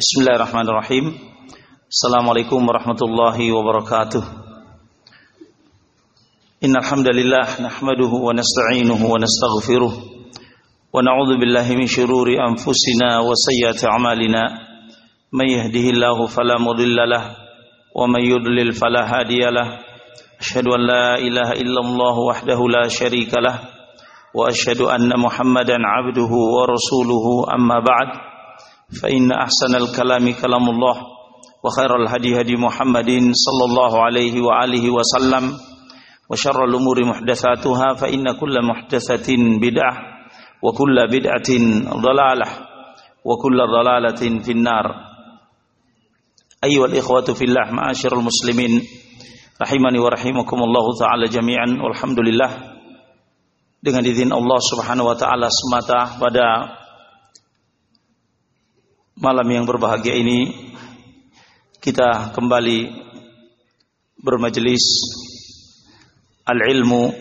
Bismillahirrahmanirrahim. Assalamualaikum warahmatullahi wabarakatuh. Innal hamdalillah nahmaduhu wa nasta'inuhu wa nastaghfiruh wa na'udzu billahi min shururi anfusina wa sayyiati a'malina. May yahdihillahu fala mudilla lahu wa may yudlil fala hadiya lahu. Ashhadu an la ilaha illallah wahdahu la syarika lahu wa ashhadu anna Muhammadan 'abduhu wa rasuluhu amma ba'd. فإن أحسن الكلام كلام الله وخير الهدي هدي محمد صلى الله عليه وآله وسلم وشر الأمور محدثاتها فإن كل محدثة بدعة وكل بدعة ضلالة وكل ضلالة في النار أيها الإخوة في الله معاشر المسلمين رحمني ورحمكم الله تعالى جميعا والحمد لله dengan izin Allah Subhanahu wa taala semata pada malam yang berbahagia ini kita kembali bermajelis al-ilmu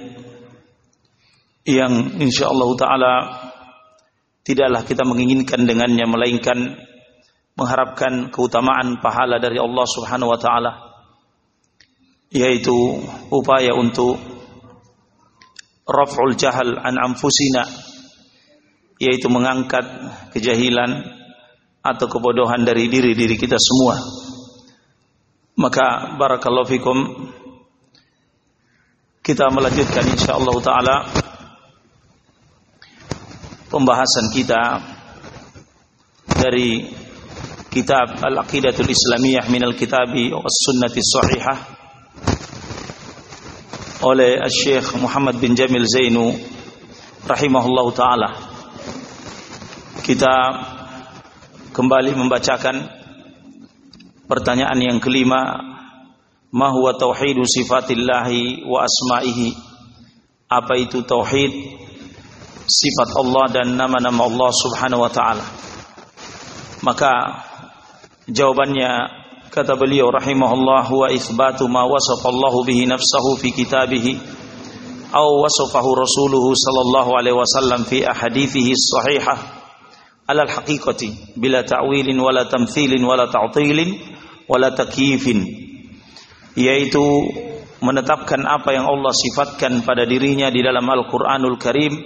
yang insyaallah taala tidaklah kita menginginkan dengannya melainkan mengharapkan keutamaan pahala dari Allah Subhanahu wa taala yaitu upaya untuk raf'ul jahal an anfusina yaitu mengangkat kejahilan atau kebodohan dari diri-diri kita semua. Maka barakallahu fikum kita melanjutkan insyaallah taala pembahasan kita dari kitab Al-Aqidatul Islamiyah min al-Kitabi was Sunnati Sahihah oleh Syekh Muhammad bin Jamil Zainu rahimahullahu taala. Kita kembali membacakan pertanyaan yang kelima ma huwa tauhidu sifatillahi wa asma'ihi? Apa itu tauhid? Sifat Allah dan nama-nama Allah Subhanahu wa taala. Maka jawabannya kata beliau rahimahullah wa itsbatu ma wasafa Allah bihi nafsahu fi kitabih aw wasafahu rasuluhu sallallahu alaihi wasallam fi ahadithihi sahihah alal haqiqati bila ta'wilin wala tamthilin wala ta'tilin wala takyifin. Yaitu menetapkan apa yang Allah sifatkan pada dirinya di dalam Al-Qur'anul Karim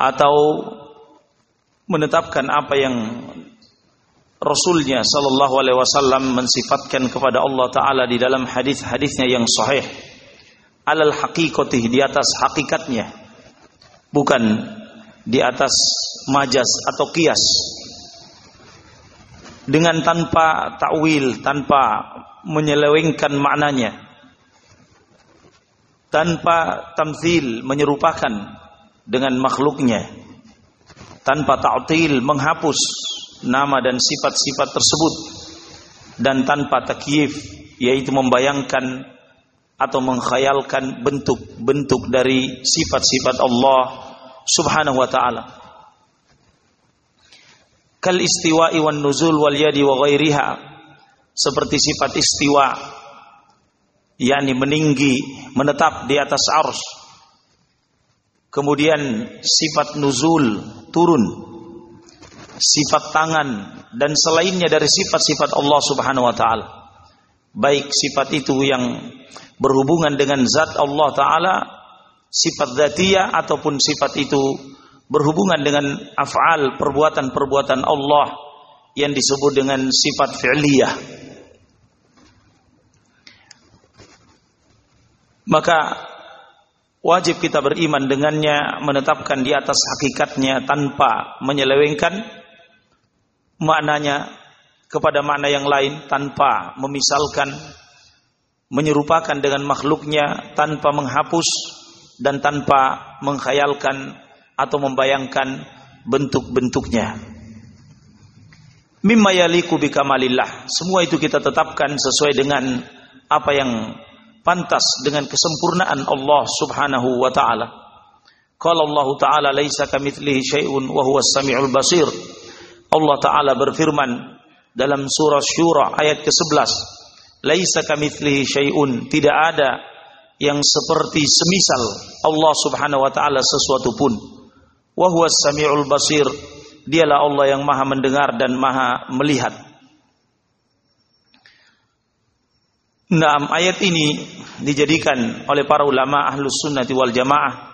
atau menetapkan apa yang Rasulnya sallallahu alaihi wasallam mensifatkan kepada Allah taala di dalam hadis-hadisnya yang sahih. Alal haqiqati di atas hakikatnya. Bukan di atas majas atau kias. Dengan tanpa takwil, tanpa menyelewengkan maknanya, tanpa tamthil menyerupakan dengan makhluknya, tanpa ta'til menghapus nama dan sifat-sifat tersebut. Dan tanpa takyif yaitu membayangkan atau mengkhayalkan bentuk-bentuk dari sifat-sifat Allah Subhanahu wa taala. Kal istiwa'i wan nuzul wal yadi wa ghairiha. Seperti sifat istiwa. Yakni meninggi menetap di atas ars. Kemudian sifat nuzul turun. Sifat tangan dan selainnya dari sifat-sifat Allah Subhanahu wa taala. Baik sifat itu yang berhubungan dengan zat Allah taala sifat dzatiyah ataupun sifat itu berhubungan dengan af'al perbuatan-perbuatan Allah yang disebut dengan sifat fi'liyah. Maka wajib kita beriman dengannya, menetapkan di atas hakikatnya tanpa menyelewengkan maknanya kepada makna yang lain tanpa memisalkan menyerupakan dengan makhluknya tanpa menghapus dan tanpa mengkhayalkan atau membayangkan bentuk-bentuknya. Mimma yaliku bikamalillah. Semua itu kita tetapkan sesuai dengan apa yang pantas dengan kesempurnaan Allah Subhanahu wa taala. Qala Allah taala laisa kamitslihi syai'un wa huwas samiul basir. Allah taala berfirman dalam surah Syura ayat ke-11, laisa kamitslihi syai'un, tidak ada yang seperti semisal Allah Subhanahu wa taala sesuatu pun wa huwas samiul basir Dialah Allah yang maha mendengar dan maha melihat. Nah, ayat ini dijadikan oleh para ulama ahlus sunnati wal jamaah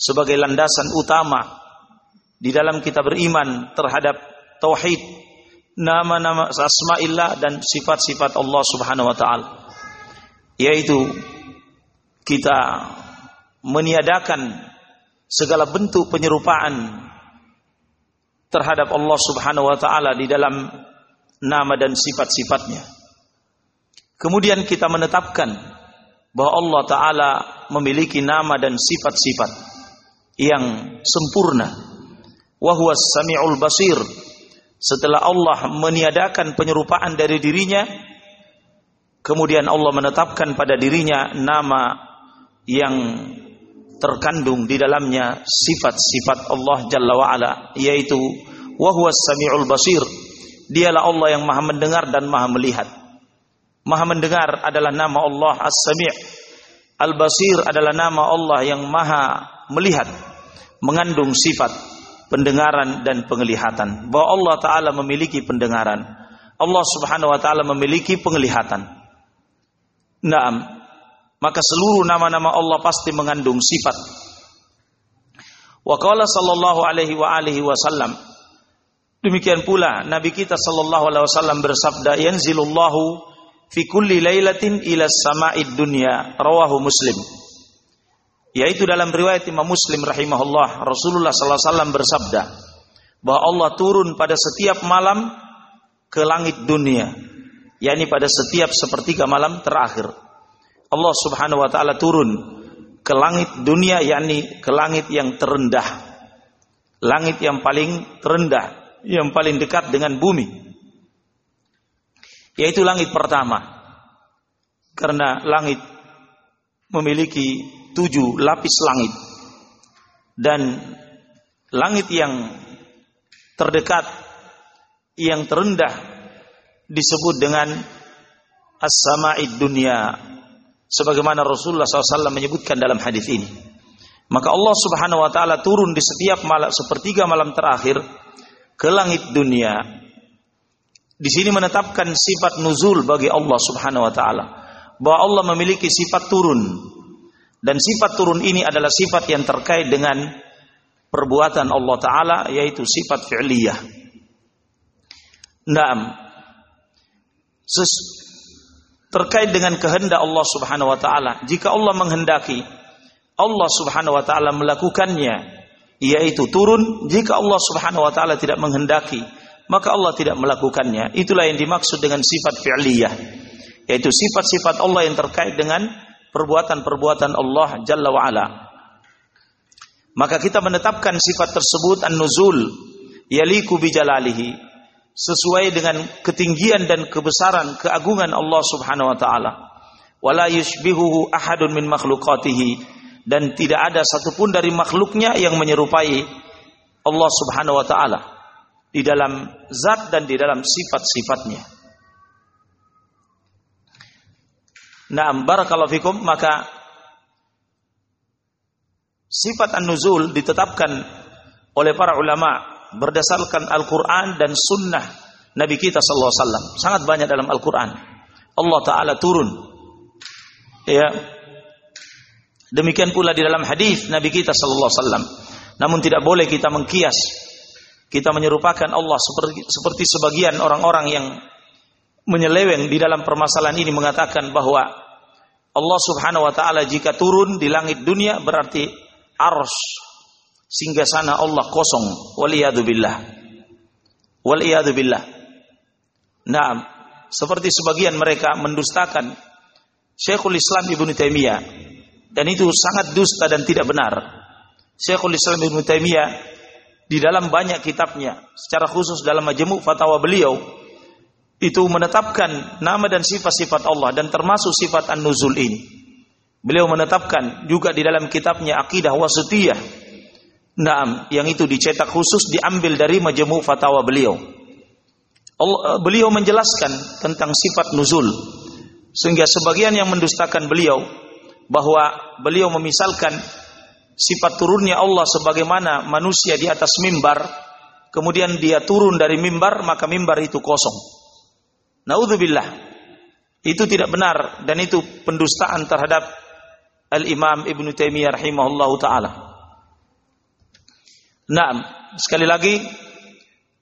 sebagai landasan utama di dalam kita beriman terhadap tauhid, nama-nama asma'illah dan sifat-sifat Allah Subhanahu wa taala. Yaitu kita meniadakan segala bentuk penyerupaan terhadap Allah Subhanahu wa taala di dalam nama dan sifat-sifatnya. Kemudian kita menetapkan bahwa Allah taala memiliki nama dan sifat-sifat yang sempurna. Wa samiul basir. Setelah Allah meniadakan penyerupaan dari dirinya, kemudian Allah menetapkan pada dirinya nama yang terkandung di dalamnya sifat-sifat Allah Jalla wa'ala yaitu wahuwas sami'ul basir. Dialah Allah yang maha mendengar dan maha melihat. Maha mendengar adalah nama Allah as-sami' al-basir adalah nama Allah yang maha melihat mengandung sifat pendengaran dan penglihatan. Bahwa Allah taala memiliki pendengaran. Allah Subhanahu wa taala memiliki penglihatan. Naam maka seluruh nama-nama Allah pasti mengandung sifat. Wa qala sallallahu alaihi wa alihi wasallam Demikian pula Nabi kita sallallahu alaihi wasallam bersabda yanzilullahu fi kulli lailatin ila sama'id dunya rawahu Muslim. Yaitu dalam riwayat Imam Muslim rahimahullah Rasulullah sallallahu alaihi wasallam bersabda bahwa Allah turun pada setiap malam ke langit dunia yakni pada setiap sepertiga malam terakhir. Allah Subhanahu wa taala turun ke langit dunia yakni ke langit yang terendah. Langit yang paling terendah, yang paling dekat dengan bumi. Yaitu langit pertama. Karena langit memiliki tujuh lapis langit. Dan langit yang terdekat, yang terendah disebut dengan as-sama'id dunia sebagaimana Rasulullah SAW menyebutkan dalam hadis ini. Maka Allah Subhanahu wa taala turun di setiap malam sepertiga malam terakhir ke langit dunia. Di sini menetapkan sifat nuzul bagi Allah Subhanahu wa taala. Bahwa Allah memiliki sifat turun. Dan sifat turun ini adalah sifat yang terkait dengan perbuatan Allah taala yaitu sifat fi'liyah. Naam. Terkait dengan kehendak Allah Subhanahu wa taala. Jika Allah menghendaki, Allah Subhanahu wa taala melakukannya, yaitu turun. Jika Allah Subhanahu wa taala tidak menghendaki, maka Allah tidak melakukannya. Itulah yang dimaksud dengan sifat fi'liyah, yaitu sifat-sifat Allah yang terkait dengan perbuatan-perbuatan Allah Jalla wa ala. Maka kita menetapkan sifat tersebut an-nuzul yaliku bijalalihi sesuai dengan ketinggian dan kebesaran keagungan Allah Subhanahu wa taala. Wala yushbihuhu ahadun min makhluqatihi dan tidak ada satupun dari makhluknya yang menyerupai Allah Subhanahu wa taala di dalam zat dan di dalam sifat-sifatnya. Naam barakallahu fikum maka sifat an-nuzul ditetapkan oleh para ulama berdasarkan Al-Quran dan Sunnah Nabi kita Sallallahu Alaihi Wasallam. Sangat banyak dalam Al-Quran. Allah Taala turun. Ya. Demikian pula di dalam hadis Nabi kita Sallallahu Alaihi Wasallam. Namun tidak boleh kita mengkias. Kita menyerupakan Allah seperti, seperti sebagian orang-orang yang menyeleweng di dalam permasalahan ini mengatakan bahwa Allah Subhanahu wa taala jika turun di langit dunia berarti ars sehingga sana Allah kosong. Waliyadu billah. Waliyadu billah. Nah seperti sebagian mereka mendustakan Syekhul Islam Ibnu Taimiyah. Dan itu sangat dusta dan tidak benar. Syekhul Islam Ibnu Taimiyah di dalam banyak kitabnya secara khusus dalam majmu' fatwa beliau itu menetapkan nama dan sifat-sifat Allah dan termasuk sifat an-nuzul ini. Beliau menetapkan juga di dalam kitabnya Aqidah Wasitiyah Naam, yang itu dicetak khusus diambil dari majmu fatwa beliau. Allah, beliau menjelaskan tentang sifat nuzul sehingga sebagian yang mendustakan beliau bahwa beliau memisalkan sifat turunnya Allah sebagaimana manusia di atas mimbar kemudian dia turun dari mimbar, maka mimbar itu kosong. Naudzubillah. Itu tidak benar dan itu pendustaan terhadap Al-Imam Ibn Taimiyah rahimahullahu taala. Nah, sekali lagi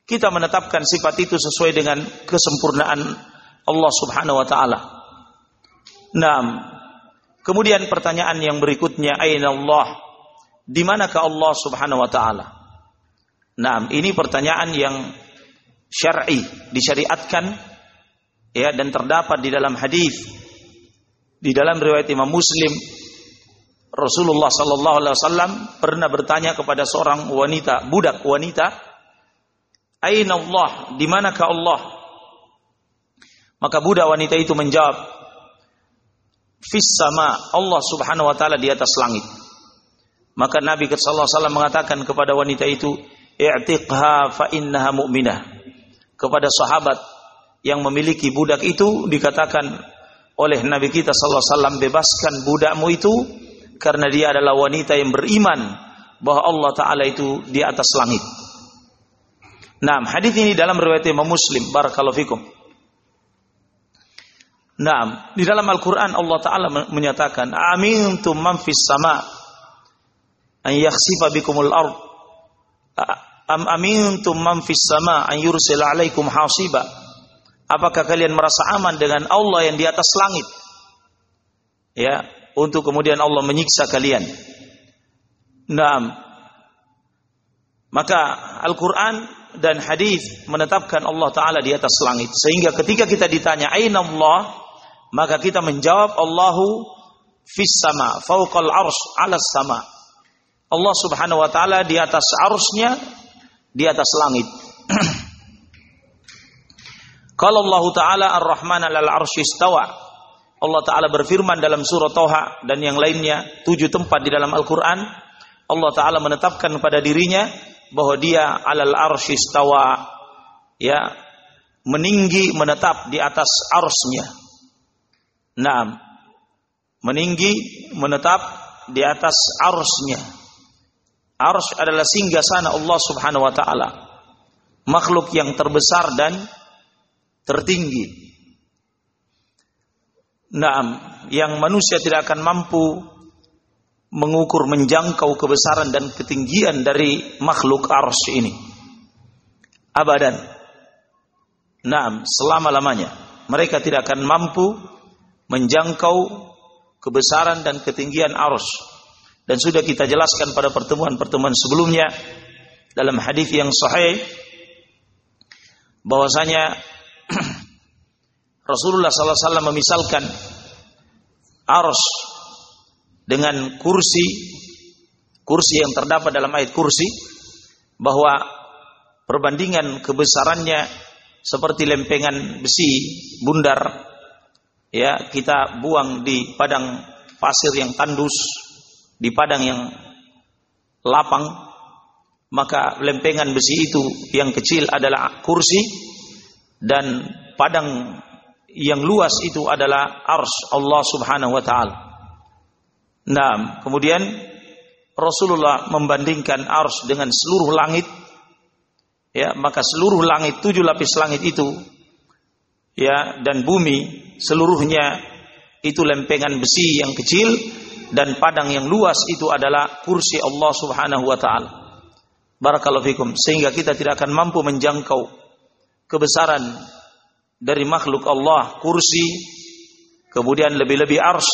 kita menetapkan sifat itu sesuai dengan kesempurnaan Allah Subhanahu wa taala. Nah, kemudian pertanyaan yang berikutnya, aina Allah? Di manakah Allah Subhanahu wa taala? Nah, ini pertanyaan yang syar'i, disyariatkan ya dan terdapat di dalam hadis di dalam riwayat Imam Muslim Rasulullah sallallahu alaihi wasallam pernah bertanya kepada seorang wanita, budak wanita, "Aina Allah? Di manakah Allah?" Maka budak wanita itu menjawab, "Fis sama, Allah Subhanahu wa taala di atas langit." Maka Nabi sallallahu alaihi wasallam mengatakan kepada wanita itu, "I'tiqha fa innaha mu'minah." Kepada sahabat yang memiliki budak itu dikatakan oleh Nabi kita sallallahu alaihi wasallam bebaskan budakmu itu karena dia adalah wanita yang beriman bahwa Allah taala itu di atas langit. Nah, hadis ini dalam riwayat Imam Muslim barakallahu fikum. Nah, di dalam Al-Qur'an Allah taala menyatakan, "Amintum man fis sama' an yakhsifa bikumul ard." Am amintum man fis sama' an yursila 'alaikum hasiba. Apakah kalian merasa aman dengan Allah yang di atas langit? Ya, untuk kemudian Allah menyiksa kalian. Naam. Maka Al-Qur'an dan hadis menetapkan Allah taala di atas langit sehingga ketika kita ditanya aina Allah maka kita menjawab Allahu fis sama fauqal arsy 'alas sama Allah Subhanahu wa taala di atas arsy di atas langit Kalau Allah Ta'ala Ar-Rahman al arsy istawa. Allah Ta'ala berfirman dalam surah Toha dan yang lainnya, tujuh tempat di dalam Al-Quran. Allah Ta'ala menetapkan pada dirinya bahwa dia alal arsy istawa. Ya, meninggi menetap di atas arsnya. Nah, meninggi menetap di atas arsnya. Ars adalah singgah sana Allah Subhanahu wa taala. Makhluk yang terbesar dan tertinggi. Naam, yang manusia tidak akan mampu mengukur menjangkau kebesaran dan ketinggian dari makhluk ars ini. Abadan. Naam, selama-lamanya mereka tidak akan mampu menjangkau kebesaran dan ketinggian ars. Dan sudah kita jelaskan pada pertemuan-pertemuan sebelumnya dalam hadis yang sahih bahwasanya Rasulullah SAW memisalkan ars dengan kursi kursi yang terdapat dalam ayat kursi bahwa perbandingan kebesarannya seperti lempengan besi bundar ya kita buang di padang pasir yang tandus di padang yang lapang maka lempengan besi itu yang kecil adalah kursi dan padang yang luas itu adalah ars Allah Subhanahu wa taala. Nah, kemudian Rasulullah membandingkan ars dengan seluruh langit. Ya, maka seluruh langit tujuh lapis langit itu ya dan bumi seluruhnya itu lempengan besi yang kecil dan padang yang luas itu adalah kursi Allah Subhanahu wa taala. Barakallahu fikum sehingga kita tidak akan mampu menjangkau kebesaran dari makhluk Allah, kursi, kemudian lebih-lebih ars,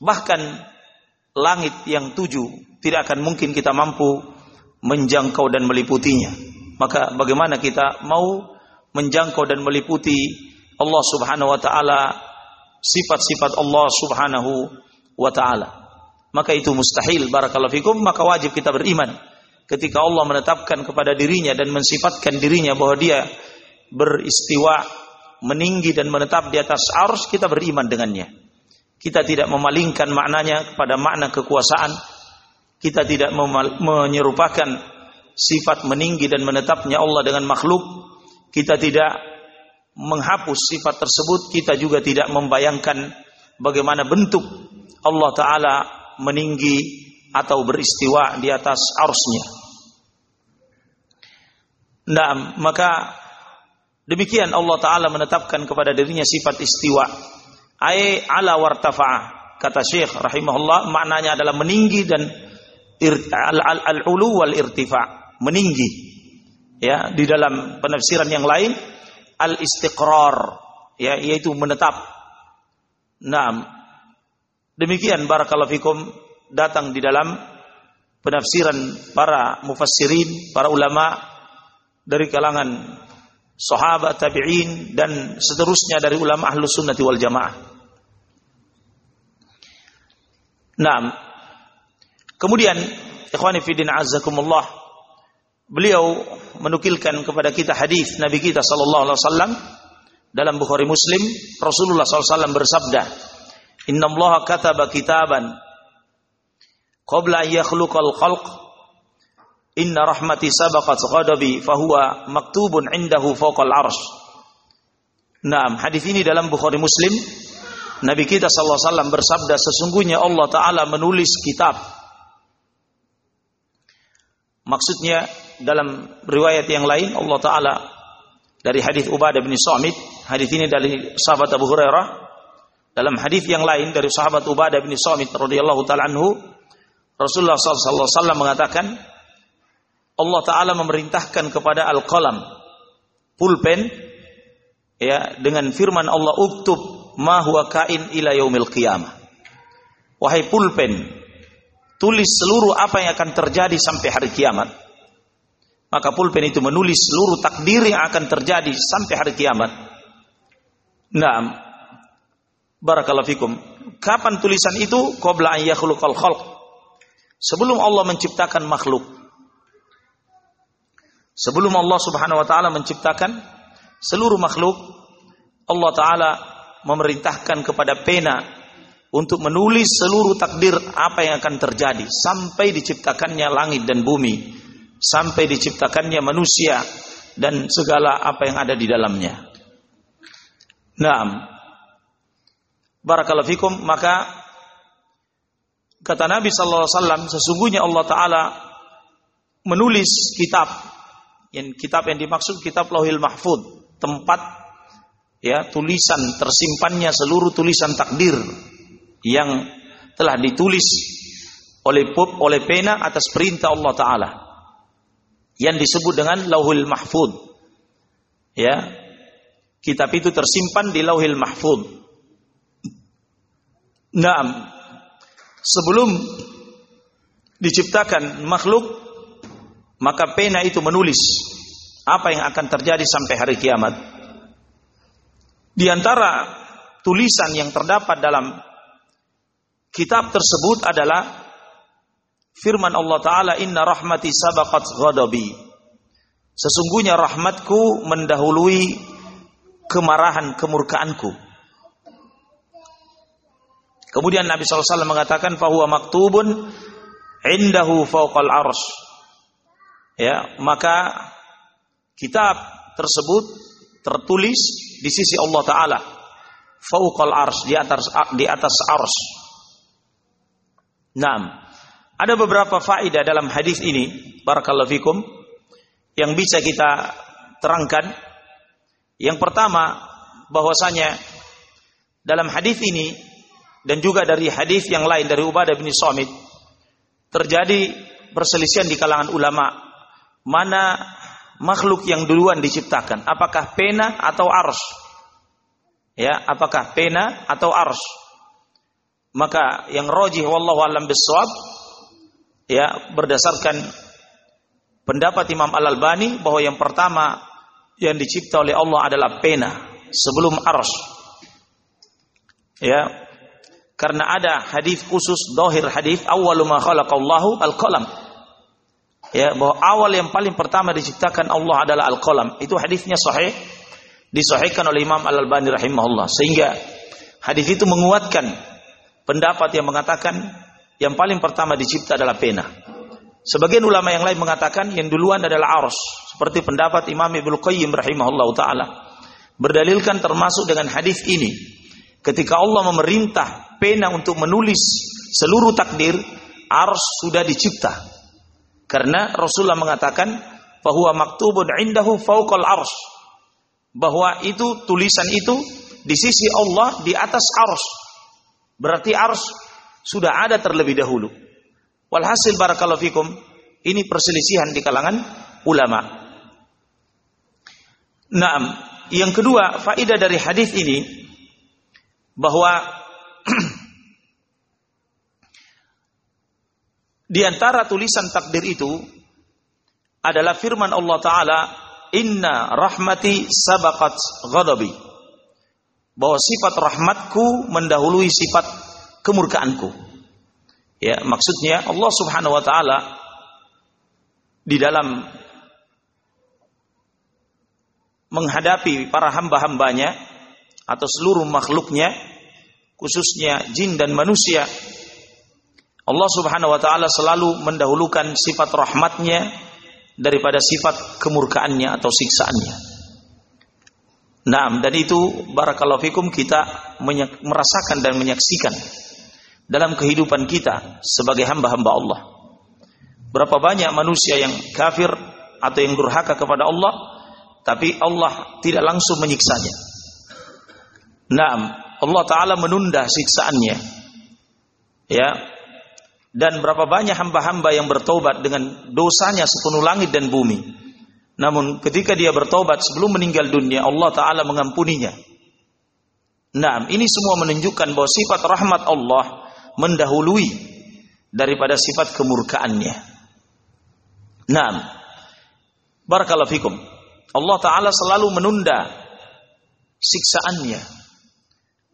bahkan langit yang tujuh tidak akan mungkin kita mampu menjangkau dan meliputinya. Maka bagaimana kita mau menjangkau dan meliputi Allah Subhanahu wa taala, sifat-sifat Allah Subhanahu wa taala. Maka itu mustahil barakallahu fikum, maka wajib kita beriman ketika Allah menetapkan kepada dirinya dan mensifatkan dirinya bahwa dia beristiwa meninggi dan menetap di atas arus kita beriman dengannya. Kita tidak memalingkan maknanya kepada makna kekuasaan. Kita tidak menyerupakan sifat meninggi dan menetapnya Allah dengan makhluk. Kita tidak menghapus sifat tersebut. Kita juga tidak membayangkan bagaimana bentuk Allah Ta'ala meninggi atau beristiwa di atas arusnya Nah, maka demikian Allah Ta'ala menetapkan kepada dirinya sifat istiwa. Ay ala wartafa'ah. Kata Syekh rahimahullah maknanya adalah meninggi dan al-ulu wal irtifa. Meninggi. Ya, di dalam penafsiran yang lain al-istiqrar ya yaitu menetap. Nah, demikian barakallahu fikum datang di dalam penafsiran para mufassirin, para ulama dari kalangan sahabat tabi'in dan seterusnya dari ulama ahlu sunnati wal jamaah. Nah, kemudian ikhwani fidin azzakumullah beliau menukilkan kepada kita hadis Nabi kita sallallahu alaihi wasallam dalam Bukhari Muslim Rasulullah SAW bersabda Inna Allah kataba kitaban qabla yakhluqal khalq Inna rahmati sabaqat ghadabi fahuwa maktubun indahu fawqal arsh. Nah, hadis ini dalam Bukhari Muslim. Nabi kita SAW bersabda sesungguhnya Allah Ta'ala menulis kitab. Maksudnya dalam riwayat yang lain Allah Ta'ala dari hadis Ubadah bin Samit hadis ini dari sahabat Abu Hurairah. Dalam hadis yang lain dari sahabat Ubadah bin Samit radhiyallahu taala anhu Rasulullah SAW mengatakan Allah Ta'ala memerintahkan kepada Al-Qalam, pulpen, ya, dengan firman Allah, Uktub ma huwa kain ila yaumil qiyamah. Wahai pulpen, tulis seluruh apa yang akan terjadi sampai hari kiamat. Maka pulpen itu menulis seluruh takdir yang akan terjadi sampai hari kiamat. Naam. Barakallahu fikum. Kapan tulisan itu? Qabla an yakhluqal khalq. Sebelum Allah menciptakan makhluk. Sebelum Allah Subhanahu wa taala menciptakan seluruh makhluk, Allah taala memerintahkan kepada pena untuk menulis seluruh takdir apa yang akan terjadi sampai diciptakannya langit dan bumi, sampai diciptakannya manusia dan segala apa yang ada di dalamnya. Naam. Barakallahu fikum, maka kata Nabi sallallahu alaihi wasallam sesungguhnya Allah taala menulis kitab yang kitab yang dimaksud kitab Lauhil Mahfud, tempat ya tulisan tersimpannya seluruh tulisan takdir yang telah ditulis oleh oleh pena atas perintah Allah taala yang disebut dengan Lauhul Mahfud. Ya. Kitab itu tersimpan di Lauhil Mahfud. Naam. Sebelum diciptakan makhluk maka pena itu menulis apa yang akan terjadi sampai hari kiamat. Di antara tulisan yang terdapat dalam kitab tersebut adalah firman Allah Ta'ala Inna rahmati sabaqat ghadabi Sesungguhnya rahmatku mendahului kemarahan kemurkaanku. Kemudian Nabi SAW mengatakan fahuwa maktubun indahu fauqal arsh ya maka kitab tersebut tertulis di sisi Allah taala. Fauqal ars di atas di atas ars Naam. Ada beberapa faedah dalam hadis ini barakallahu fikum yang bisa kita terangkan. Yang pertama bahwasanya dalam hadis ini dan juga dari hadis yang lain dari Ubadah bin Samit terjadi perselisihan di kalangan ulama mana makhluk yang duluan diciptakan? Apakah pena atau ars? Ya, apakah pena atau ars? Maka yang rojih wallahu alam bisawab ya berdasarkan pendapat Imam Al Albani bahwa yang pertama yang dicipta oleh Allah adalah pena sebelum ars. Ya, karena ada hadis khusus dohir hadis awwalu ma khalaqallahu al-qalam ya bahwa awal yang paling pertama diciptakan Allah adalah al-qalam. Itu hadisnya sahih disahihkan oleh Imam Al-Albani rahimahullah. Sehingga hadis itu menguatkan pendapat yang mengatakan yang paling pertama dicipta adalah pena. Sebagian ulama yang lain mengatakan yang duluan adalah ars, seperti pendapat Imam Ibnu Qayyim rahimahullah taala. Berdalilkan termasuk dengan hadis ini. Ketika Allah memerintah pena untuk menulis seluruh takdir, ars sudah dicipta. Karena Rasulullah mengatakan fahuwa maktubun indahu fauqal arsh. Bahwa itu tulisan itu di sisi Allah di atas arsh. Berarti arsh sudah ada terlebih dahulu. Walhasil barakallahu fikum, ini perselisihan di kalangan ulama. Naam, yang kedua, faedah dari hadis ini bahwa di antara tulisan takdir itu adalah firman Allah taala, "Inna rahmati sabaqat ghadabi." Bahwa sifat rahmatku mendahului sifat kemurkaanku. Ya, maksudnya Allah Subhanahu wa taala di dalam menghadapi para hamba-hambanya atau seluruh makhluknya khususnya jin dan manusia Allah Subhanahu wa taala selalu mendahulukan sifat rahmatnya daripada sifat kemurkaannya atau siksaannya. Nah, dan itu barakallahu fikum kita merasakan dan menyaksikan dalam kehidupan kita sebagai hamba-hamba Allah. Berapa banyak manusia yang kafir atau yang durhaka kepada Allah, tapi Allah tidak langsung menyiksanya. Nah, Allah Ta'ala menunda siksaannya. Ya, dan berapa banyak hamba-hamba yang bertobat dengan dosanya sepenuh langit dan bumi. Namun ketika dia bertobat sebelum meninggal dunia, Allah Ta'ala mengampuninya. Nah, ini semua menunjukkan bahwa sifat rahmat Allah mendahului daripada sifat kemurkaannya. Nah, barakallahu fikum. Allah Ta'ala selalu menunda siksaannya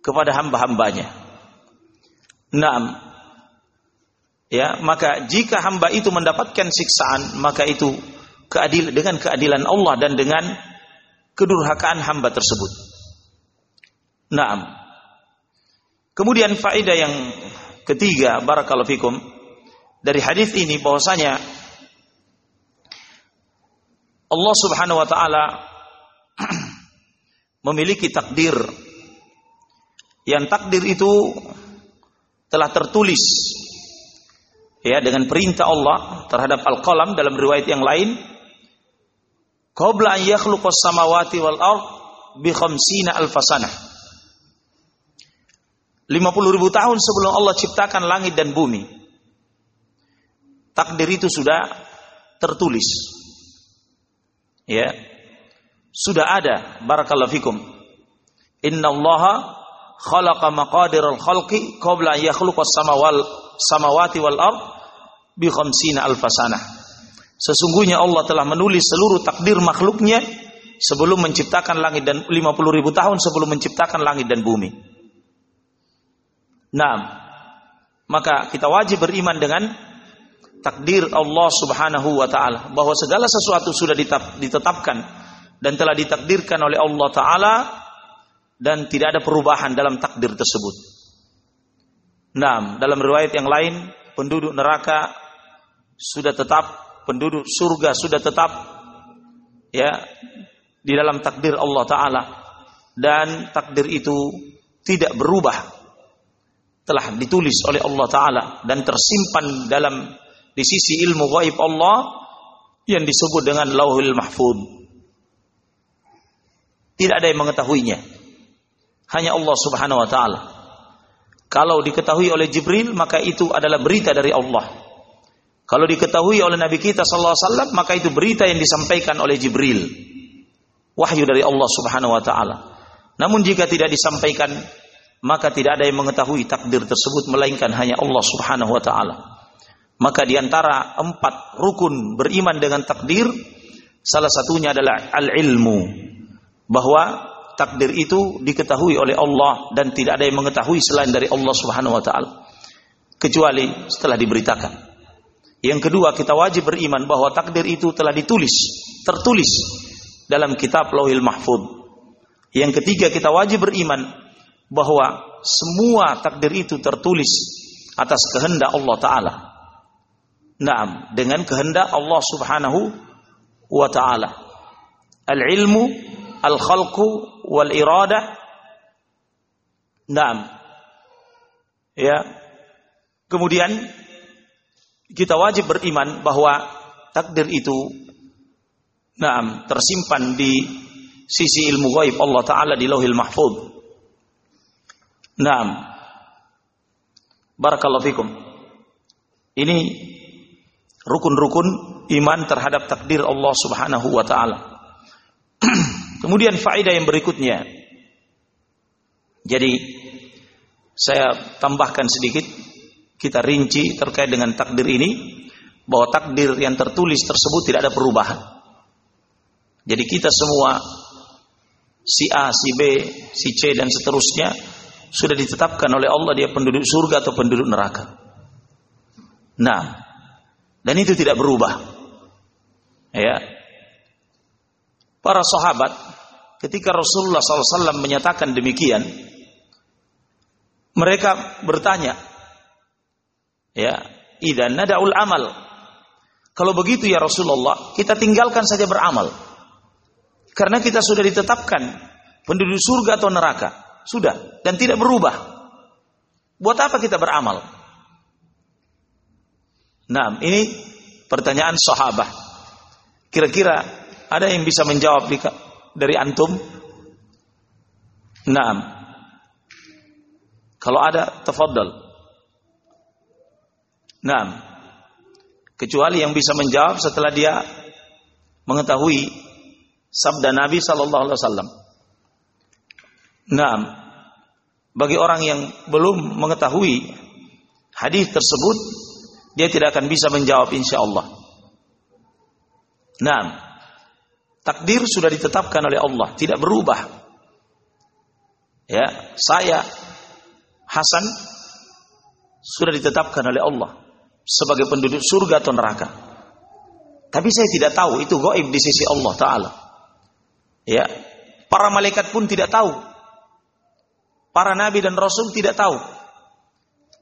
kepada hamba-hambanya. Nah, ya maka jika hamba itu mendapatkan siksaan maka itu keadil dengan keadilan Allah dan dengan kedurhakaan hamba tersebut. Naam. Kemudian faedah yang ketiga barakallahu fikum dari hadis ini bahwasanya Allah Subhanahu wa taala memiliki takdir yang takdir itu telah tertulis ya dengan perintah Allah terhadap al-qalam dalam riwayat yang lain qabla an yakhluqas samawati wal ard bi khamsina alfasanah 50 ribu tahun sebelum Allah ciptakan langit dan bumi takdir itu sudah tertulis. Ya sudah ada barakallahu fikum. Innallaha khalaqa maqadiral khalqi qabla an yakhluqas samawati wal ard bi khamsina alfasanah. Sesungguhnya Allah telah menulis seluruh takdir makhluknya sebelum menciptakan langit dan 50 ribu tahun sebelum menciptakan langit dan bumi. Nah, maka kita wajib beriman dengan takdir Allah Subhanahu wa taala bahwa segala sesuatu sudah ditetapkan dan telah ditakdirkan oleh Allah taala dan tidak ada perubahan dalam takdir tersebut. Nah, dalam riwayat yang lain penduduk neraka sudah tetap, penduduk surga sudah tetap ya di dalam takdir Allah taala dan takdir itu tidak berubah telah ditulis oleh Allah taala dan tersimpan dalam di sisi ilmu gaib Allah yang disebut dengan Lauhul Mahfud. Tidak ada yang mengetahuinya. Hanya Allah Subhanahu wa taala. Kalau diketahui oleh Jibril maka itu adalah berita dari Allah. Kalau diketahui oleh Nabi kita sallallahu alaihi wasallam, maka itu berita yang disampaikan oleh Jibril. Wahyu dari Allah Subhanahu wa taala. Namun jika tidak disampaikan, maka tidak ada yang mengetahui takdir tersebut melainkan hanya Allah Subhanahu wa taala. Maka di antara empat rukun beriman dengan takdir, salah satunya adalah al-ilmu. Bahwa takdir itu diketahui oleh Allah dan tidak ada yang mengetahui selain dari Allah Subhanahu wa taala. Kecuali setelah diberitakan. Yang kedua, kita wajib beriman bahwa takdir itu telah ditulis, tertulis dalam kitab Lauhil Mahfud. Yang ketiga, kita wajib beriman bahwa semua takdir itu tertulis atas kehendak Allah taala. Naam, dengan kehendak Allah Subhanahu wa taala. Al-ilmu, al-khalqu wal iradah. Naam. Ya. Kemudian kita wajib beriman bahwa takdir itu nah, tersimpan di sisi ilmu gaib Allah Ta'ala di lauhil mahfud. Nah, Barakallahu fikum. Ini rukun-rukun iman terhadap takdir Allah Subhanahu wa taala. Kemudian faedah yang berikutnya. Jadi saya tambahkan sedikit kita rinci terkait dengan takdir ini bahwa takdir yang tertulis tersebut tidak ada perubahan. Jadi kita semua si A, si B, si C dan seterusnya sudah ditetapkan oleh Allah dia penduduk surga atau penduduk neraka. Nah, dan itu tidak berubah. Ya. Para sahabat ketika Rasulullah SAW menyatakan demikian, mereka bertanya, ya, idan nadaul amal. Kalau begitu ya Rasulullah, kita tinggalkan saja beramal. Karena kita sudah ditetapkan penduduk surga atau neraka. Sudah dan tidak berubah. Buat apa kita beramal? Nah, ini pertanyaan sahabat. Kira-kira ada yang bisa menjawab dari antum? Nah, kalau ada, tafadhal. Nah, kecuali yang bisa menjawab setelah dia mengetahui sabda Nabi Sallallahu Alaihi Wasallam. Nah, bagi orang yang belum mengetahui hadis tersebut, dia tidak akan bisa menjawab insya Allah. Takdir sudah ditetapkan oleh Allah, tidak berubah. Ya, saya Hasan sudah ditetapkan oleh Allah sebagai penduduk surga atau neraka. Tapi saya tidak tahu itu gaib di sisi Allah taala. Ya, para malaikat pun tidak tahu Para nabi dan rasul tidak tahu.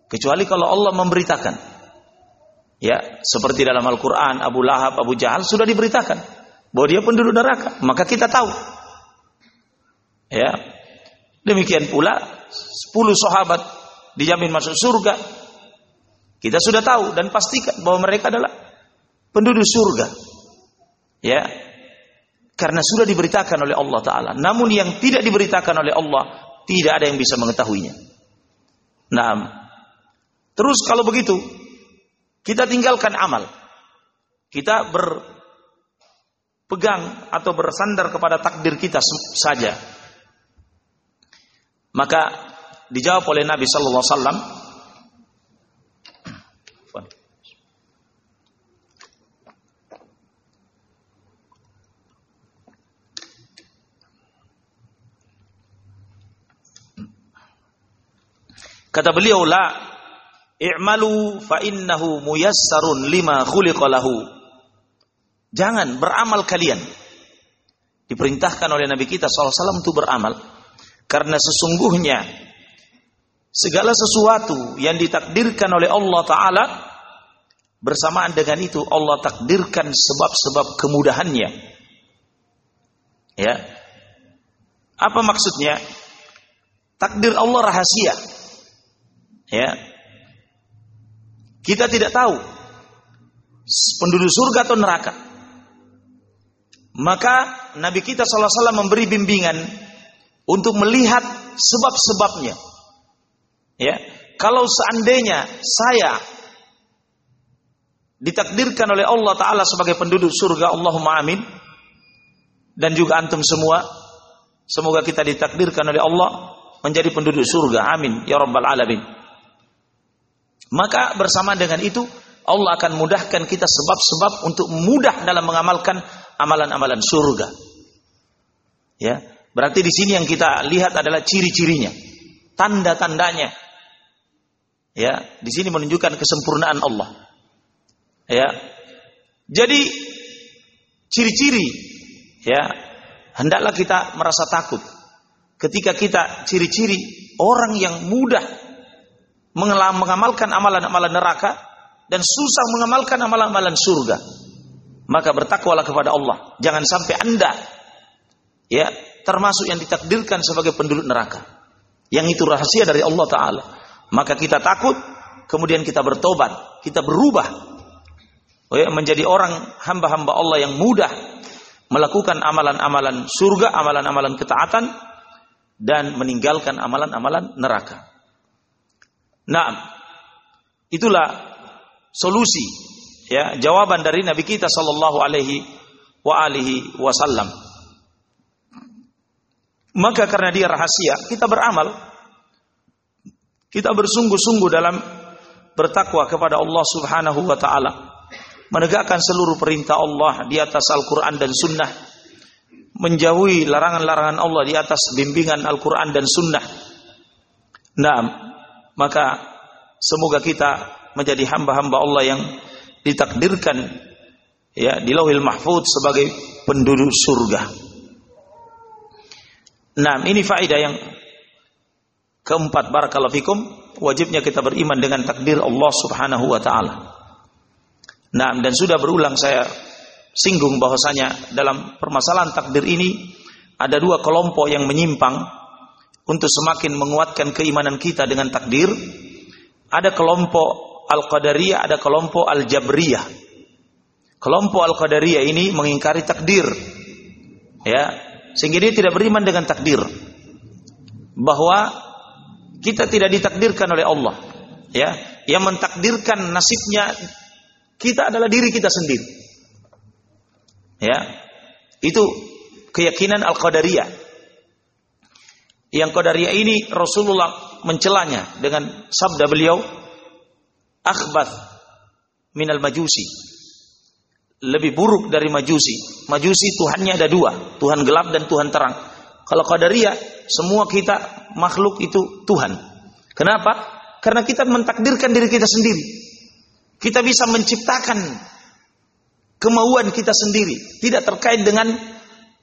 Kecuali kalau Allah memberitakan. Ya, seperti dalam Al-Qur'an Abu Lahab, Abu Jahal sudah diberitakan bahwa dia penduduk neraka, maka kita tahu. Ya. Demikian pula 10 sahabat dijamin masuk surga. Kita sudah tahu dan pastikan bahwa mereka adalah penduduk surga. Ya. Karena sudah diberitakan oleh Allah taala. Namun yang tidak diberitakan oleh Allah tidak ada yang bisa mengetahuinya. Nah, terus kalau begitu, kita tinggalkan amal. Kita berpegang atau bersandar kepada takdir kita saja. Maka dijawab oleh Nabi Sallallahu Alaihi Wasallam, Kata beliau la i'malu fa innahu muyassarun lima khuliqa lahu. Jangan beramal kalian. Diperintahkan oleh Nabi kita SAW untuk beramal. Karena sesungguhnya segala sesuatu yang ditakdirkan oleh Allah Ta'ala bersamaan dengan itu Allah takdirkan sebab-sebab kemudahannya. Ya. Apa maksudnya? Takdir Allah rahasia. Ya. Kita tidak tahu penduduk surga atau neraka. Maka Nabi kita SAW memberi bimbingan untuk melihat sebab-sebabnya. Ya, kalau seandainya saya ditakdirkan oleh Allah Taala sebagai penduduk surga, Allahumma amin, dan juga antum semua, semoga kita ditakdirkan oleh Allah menjadi penduduk surga, amin ya rabbal alamin. Maka bersama dengan itu Allah akan mudahkan kita sebab-sebab untuk mudah dalam mengamalkan amalan-amalan surga. Ya, berarti di sini yang kita lihat adalah ciri-cirinya, tanda-tandanya. Ya, di sini menunjukkan kesempurnaan Allah. Ya. Jadi ciri-ciri ya, hendaklah kita merasa takut ketika kita ciri-ciri orang yang mudah mengamalkan amalan-amalan neraka dan susah mengamalkan amalan-amalan surga. Maka bertakwalah kepada Allah. Jangan sampai Anda ya termasuk yang ditakdirkan sebagai penduduk neraka. Yang itu rahasia dari Allah taala. Maka kita takut, kemudian kita bertobat, kita berubah. Oh ya, menjadi orang hamba-hamba Allah yang mudah melakukan amalan-amalan surga, amalan-amalan ketaatan dan meninggalkan amalan-amalan neraka. Nah, itulah solusi ya, jawaban dari Nabi kita sallallahu alaihi wa alihi wasallam. Maka karena dia rahasia, kita beramal. Kita bersungguh-sungguh dalam bertakwa kepada Allah Subhanahu wa taala. Menegakkan seluruh perintah Allah di atas Al-Qur'an dan Sunnah. Menjauhi larangan-larangan Allah di atas bimbingan Al-Qur'an dan Sunnah. Nah, maka semoga kita menjadi hamba-hamba Allah yang ditakdirkan ya di Lauhil Mahfuz sebagai penduduk surga. Nah, ini faedah yang keempat barakallahu fikum, wajibnya kita beriman dengan takdir Allah Subhanahu wa taala. Nah, dan sudah berulang saya singgung bahwasanya dalam permasalahan takdir ini ada dua kelompok yang menyimpang untuk semakin menguatkan keimanan kita dengan takdir. Ada kelompok Al-Qadariyah, ada kelompok Al-Jabriyah. Kelompok Al-Qadariyah ini mengingkari takdir. Ya, sehingga dia tidak beriman dengan takdir. Bahwa kita tidak ditakdirkan oleh Allah. Ya, yang mentakdirkan nasibnya kita adalah diri kita sendiri. Ya. Itu keyakinan Al-Qadariyah. Yang Qadariyah ini Rasulullah mencelanya dengan sabda beliau, "Akhbath minal majusi." lebih buruk dari majusi. Majusi Tuhannya ada dua, Tuhan gelap dan Tuhan terang. Kalau Qadariyah, semua kita makhluk itu Tuhan. Kenapa? Karena kita mentakdirkan diri kita sendiri. Kita bisa menciptakan kemauan kita sendiri, tidak terkait dengan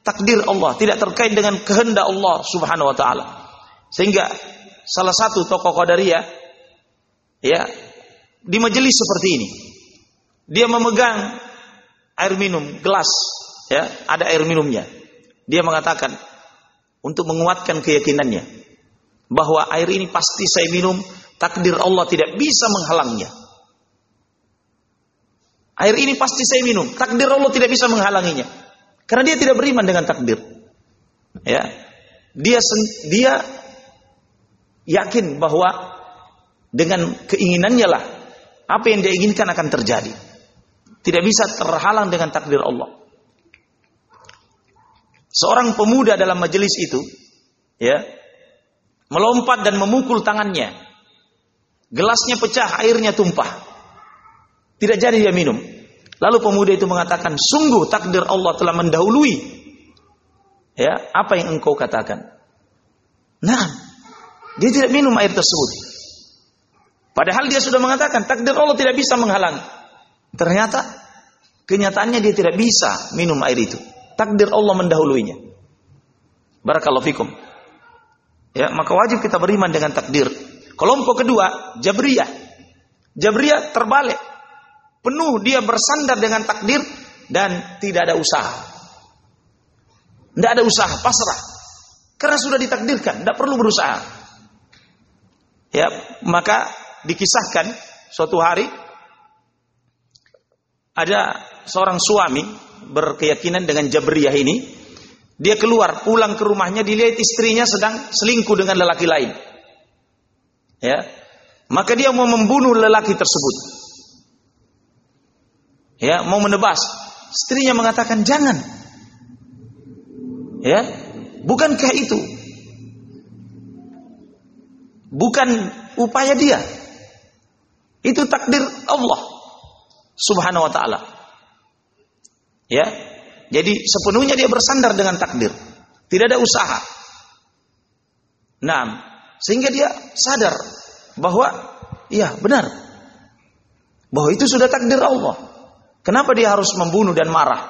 takdir Allah, tidak terkait dengan kehendak Allah Subhanahu wa taala. Sehingga salah satu tokoh Qadariyah ya di majelis seperti ini. Dia memegang air minum gelas ya ada air minumnya. Dia mengatakan untuk menguatkan keyakinannya bahwa air ini pasti saya minum takdir Allah tidak bisa menghalangnya. Air ini pasti saya minum takdir Allah tidak bisa menghalanginya. Karena dia tidak beriman dengan takdir. Ya. Dia dia yakin bahwa dengan keinginannya lah apa yang dia inginkan akan terjadi tidak bisa terhalang dengan takdir Allah. Seorang pemuda dalam majelis itu, ya, melompat dan memukul tangannya. Gelasnya pecah, airnya tumpah. Tidak jadi dia minum. Lalu pemuda itu mengatakan, sungguh takdir Allah telah mendahului. Ya, apa yang engkau katakan? Nah, dia tidak minum air tersebut. Padahal dia sudah mengatakan takdir Allah tidak bisa menghalangi. Ternyata kenyataannya dia tidak bisa minum air itu. Takdir Allah mendahuluinya. Barakallahu fikum. Ya, maka wajib kita beriman dengan takdir. Kelompok kedua, Jabriyah. Jabriyah terbalik. Penuh dia bersandar dengan takdir dan tidak ada usaha. Tidak ada usaha, pasrah. Karena sudah ditakdirkan, tidak perlu berusaha. Ya, maka dikisahkan suatu hari ada seorang suami berkeyakinan dengan Jabriyah ini, dia keluar pulang ke rumahnya dilihat istrinya sedang selingkuh dengan lelaki lain. Ya. Maka dia mau membunuh lelaki tersebut. Ya, mau menebas. Istrinya mengatakan jangan. Ya. Bukankah itu bukan upaya dia? Itu takdir Allah subhanahu wa ta'ala. Ya. Jadi sepenuhnya dia bersandar dengan takdir. Tidak ada usaha. Nah, sehingga dia sadar bahwa iya benar. Bahwa itu sudah takdir Allah. Kenapa dia harus membunuh dan marah?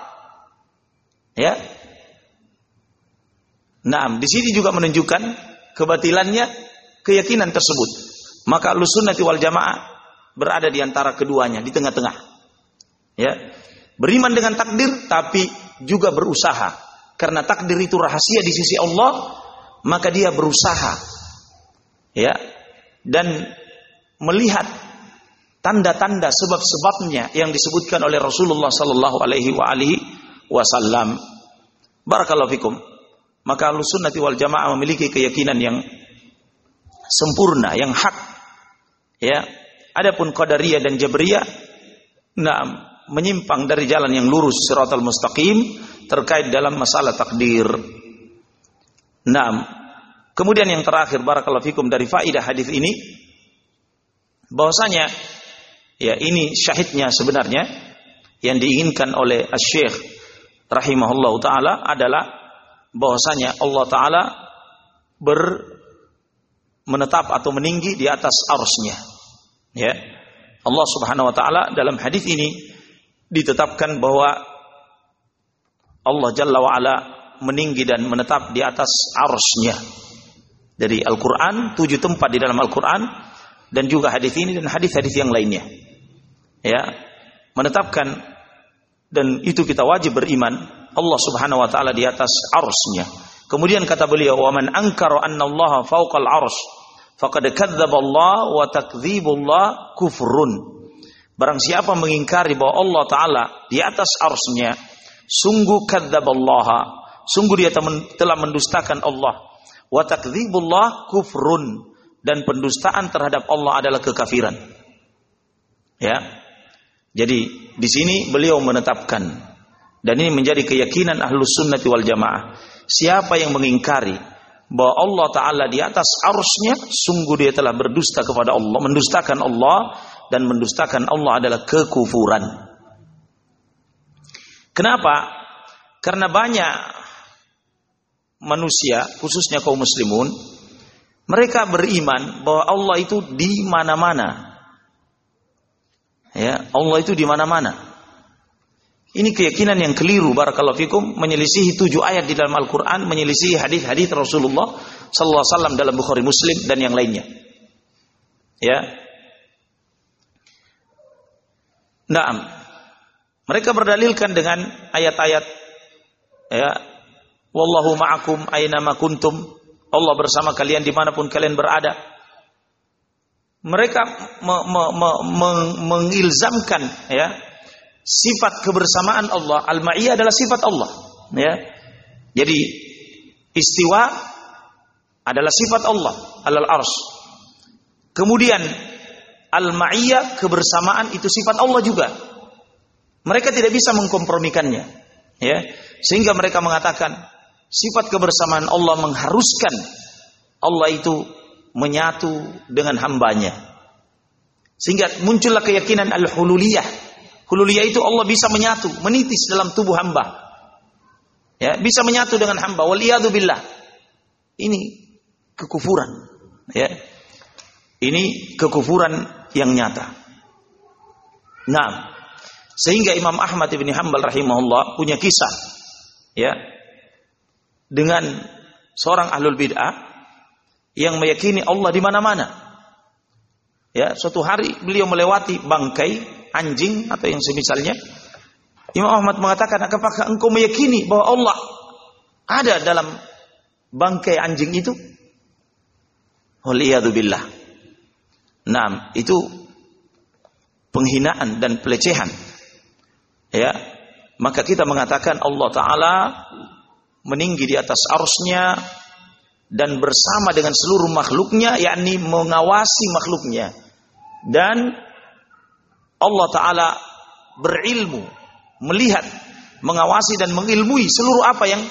Ya. Nah, di sini juga menunjukkan kebatilannya keyakinan tersebut. Maka lusunnati wal jamaah berada di antara keduanya, di tengah-tengah. Ya. Beriman dengan takdir tapi juga berusaha. Karena takdir itu rahasia di sisi Allah, maka dia berusaha. Ya. Dan melihat tanda-tanda sebab-sebabnya yang disebutkan oleh Rasulullah sallallahu alaihi wa alihi wasallam. Barakallahu fikum. Maka Ahlussunnah wal Jamaah memiliki keyakinan yang sempurna, yang hak. Ya. Adapun Qadariyah dan Jabriyah nah, menyimpang dari jalan yang lurus siratal mustaqim terkait dalam masalah takdir. Nah, kemudian yang terakhir barakallahu fikum dari faidah hadis ini bahwasanya ya ini syahidnya sebenarnya yang diinginkan oleh Syekh rahimahullah taala adalah bahwasanya Allah taala ber menetap atau meninggi di atas arusnya. Ya. Allah Subhanahu wa taala dalam hadis ini ditetapkan bahwa Allah Jalla wa ala meninggi dan menetap di atas arusnya. Dari Al-Quran, tujuh tempat di dalam Al-Quran, dan juga hadis ini dan hadis-hadis yang lainnya. Ya, menetapkan dan itu kita wajib beriman Allah Subhanahu wa taala di atas arusnya. Kemudian kata beliau, "Wa man ankara anna Allah fawqal faqad Allah wa takdzibullah kufrun." Barang siapa mengingkari bahwa Allah taala di atas arsnya, sungguh kadzdzaballah, sungguh dia telah mendustakan Allah. Wa takdzibullah kufrun dan pendustaan terhadap Allah adalah kekafiran. Ya. Jadi di sini beliau menetapkan dan ini menjadi keyakinan ahlus sunnati wal jamaah. Siapa yang mengingkari bahwa Allah Ta'ala di atas arusnya, sungguh dia telah berdusta kepada Allah, mendustakan Allah, dan mendustakan Allah adalah kekufuran. Kenapa? Karena banyak manusia, khususnya kaum muslimun, mereka beriman bahwa Allah itu di mana-mana. Ya, Allah itu di mana-mana. Ini keyakinan yang keliru barakallahu fikum menyelisihi tujuh ayat di dalam Al-Qur'an, menyelisihi hadis-hadis Rasulullah sallallahu alaihi wasallam dalam Bukhari Muslim dan yang lainnya. Ya. Naam. Mereka berdalilkan dengan ayat-ayat ya wallahu ma'akum aina ma kuntum Allah bersama kalian di mana pun kalian berada mereka me, me, me, mengilzamkan ya sifat kebersamaan Allah, al-ma'iyah adalah sifat Allah, ya. Jadi istiwa adalah sifat Allah alal ars. Kemudian al-ma'iyah kebersamaan itu sifat Allah juga. Mereka tidak bisa mengkompromikannya, ya. Sehingga mereka mengatakan sifat kebersamaan Allah mengharuskan Allah itu menyatu dengan hambanya. Sehingga muncullah keyakinan al-hululiyah, Hululiyah itu Allah bisa menyatu, menitis dalam tubuh hamba. Ya, bisa menyatu dengan hamba. Waliyadu billah. Ini kekufuran. Ya. Ini kekufuran yang nyata. Nah, sehingga Imam Ahmad bin Hambal rahimahullah punya kisah ya dengan seorang ahlul bid'ah yang meyakini Allah di mana-mana. Ya, suatu hari beliau melewati bangkai anjing atau yang semisalnya. Imam Ahmad mengatakan, apakah engkau meyakini bahwa Allah ada dalam bangkai anjing itu? Waliyadzubillah. Nah, itu penghinaan dan pelecehan. Ya, maka kita mengatakan Allah Ta'ala meninggi di atas arusnya dan bersama dengan seluruh makhluknya, yakni mengawasi makhluknya. Dan Allah Ta'ala berilmu, melihat, mengawasi dan mengilmui seluruh apa yang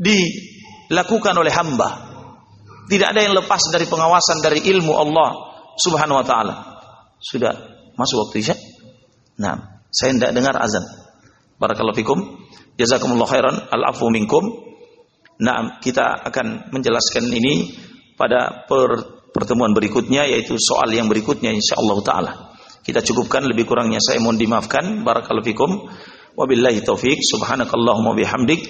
dilakukan oleh hamba. Tidak ada yang lepas dari pengawasan dari ilmu Allah Subhanahu wa taala. Sudah masuk waktu Isya? Nah, saya tidak dengar azan. Barakallahu fikum. Jazakumullah khairan. Al-afu minkum. Nah, kita akan menjelaskan ini pada pertemuan berikutnya yaitu soal yang berikutnya insyaallah taala. Kita cukupkan lebih kurangnya saya mohon dimaafkan. Barakallahu fikum. Wabillahi taufik. Subhanakallahumma bihamdik.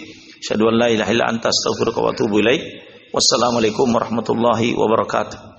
Asyhadu an la ilaha illa anta astaghfiruka wa atubu ilaik. Wassalamualaikum warahmatullahi wabarakatuh.